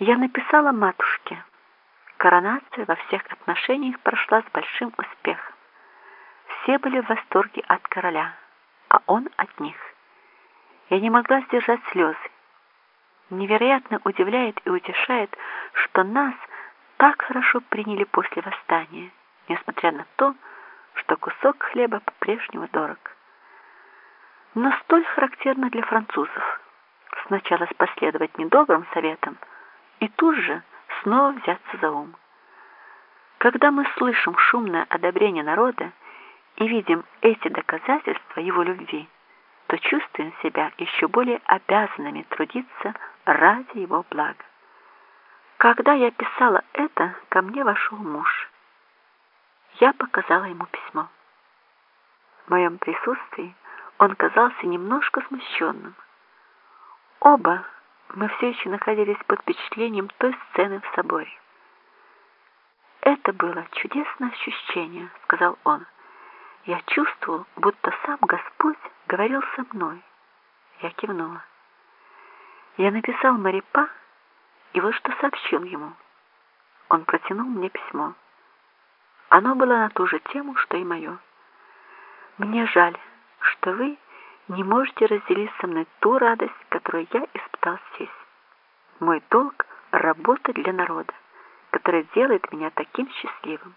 Я написала матушке. Коронация во всех отношениях прошла с большим успехом. Все были в восторге от короля, а он от них. Я не могла сдержать слезы. Невероятно удивляет и утешает, что нас так хорошо приняли после восстания, несмотря на то, что кусок хлеба по-прежнему дорог. Но столь характерно для французов. Сначала последовать недобрым советам и тут же снова взяться за ум. Когда мы слышим шумное одобрение народа и видим эти доказательства его любви, то чувствуем себя еще более обязанными трудиться ради его блага. Когда я писала это, ко мне вошел муж. Я показала ему письмо. В моем присутствии он казался немножко смущенным. Оба мы все еще находились под впечатлением той сцены в соборе. «Это было чудесное ощущение», — сказал он. «Я чувствовал, будто сам Господь говорил со мной». Я кивнула. Я написал Марипа, и вот что сообщил ему. Он протянул мне письмо. Оно было на ту же тему, что и мое. «Мне жаль, что вы не можете разделить со мной ту радость, которую я испытал здесь. Мой долг — работать для народа, который делает меня таким счастливым.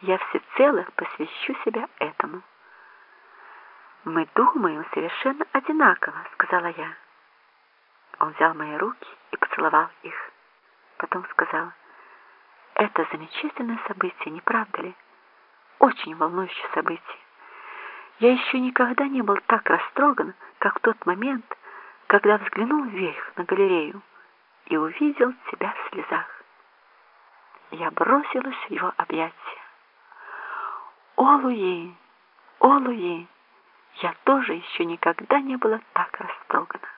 Я всецело посвящу себя этому». «Мы думаем совершенно одинаково», — сказала я. Он взял мои руки и поцеловал их. Потом сказал, «Это замечательное событие, не правда ли? Очень волнующее событие. Я еще никогда не был так растроган, как в тот момент, когда взглянул вверх на галерею и увидел тебя в слезах. Я бросилась в его объятия. «О, Луи! О, Луи!» Я тоже еще никогда не была так растрогана.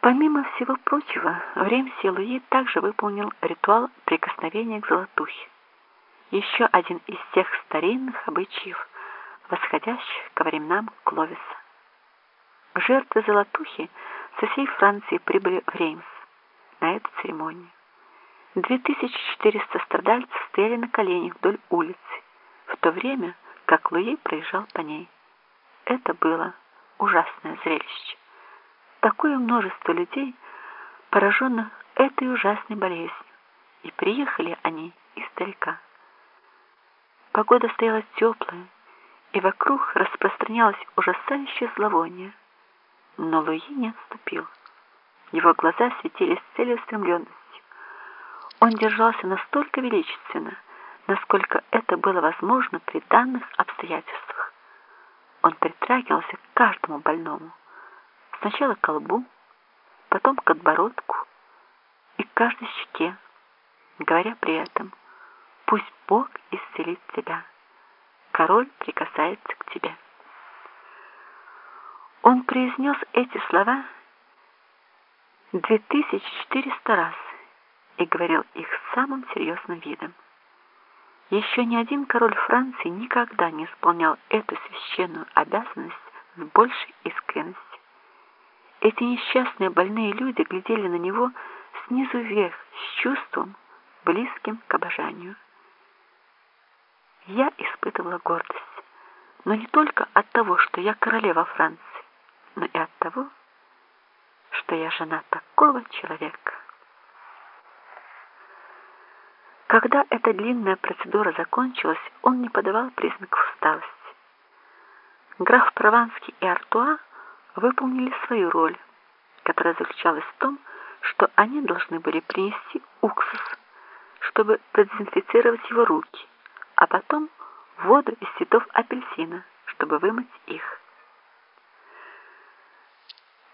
Помимо всего прочего, в Ремсе Луи также выполнил ритуал прикосновения к золотухе. Еще один из тех старинных обычаев, восходящих ко временам Кловиса. Жертвы золотухи со всей Франции прибыли в Реймс на эту церемонию. 2400 страдальцев стояли на коленях вдоль улицы, в то время как Луи проезжал по ней. Это было ужасное зрелище такое множество людей, пораженных этой ужасной болезнью, и приехали они издалека. Погода стояла теплая, и вокруг распространялось ужасающее зловоние. Но Луи не отступил. Его глаза светились целеустремленностью. Он держался настолько величественно, насколько это было возможно при данных обстоятельствах. Он притрагивался к каждому больному. Сначала к колбу, потом к подбородку и к каждой щеке, говоря при этом, пусть Бог исцелит тебя. Король прикасается к тебе. Он произнес эти слова 2400 раз и говорил их самым серьезным видом. Еще ни один король Франции никогда не исполнял эту священную обязанность с большей искренностью. Эти несчастные больные люди глядели на него снизу вверх с чувством, близким к обожанию. Я испытывала гордость, но не только от того, что я королева Франции, но и от того, что я жена такого человека. Когда эта длинная процедура закончилась, он не подавал признаков усталости. Граф Прованский и Артуа выполнили свою роль, которая заключалась в том, что они должны были принести уксус, чтобы продезинфицировать его руки, а потом воду из цветов апельсина, чтобы вымыть их.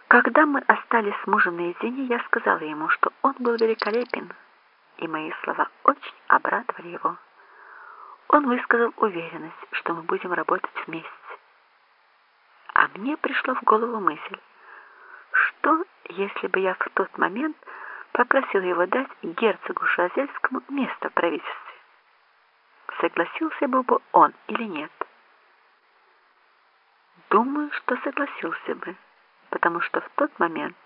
Когда мы остались с мужем наедине, я сказала ему, что он был великолепен, и мои слова очень обрадовали его. Он высказал уверенность, что мы будем работать вместе. А мне пришла в голову мысль, что, если бы я в тот момент попросил его дать герцогу Шазельскому место в правительстве? Согласился бы он или нет? Думаю, что согласился бы, потому что в тот момент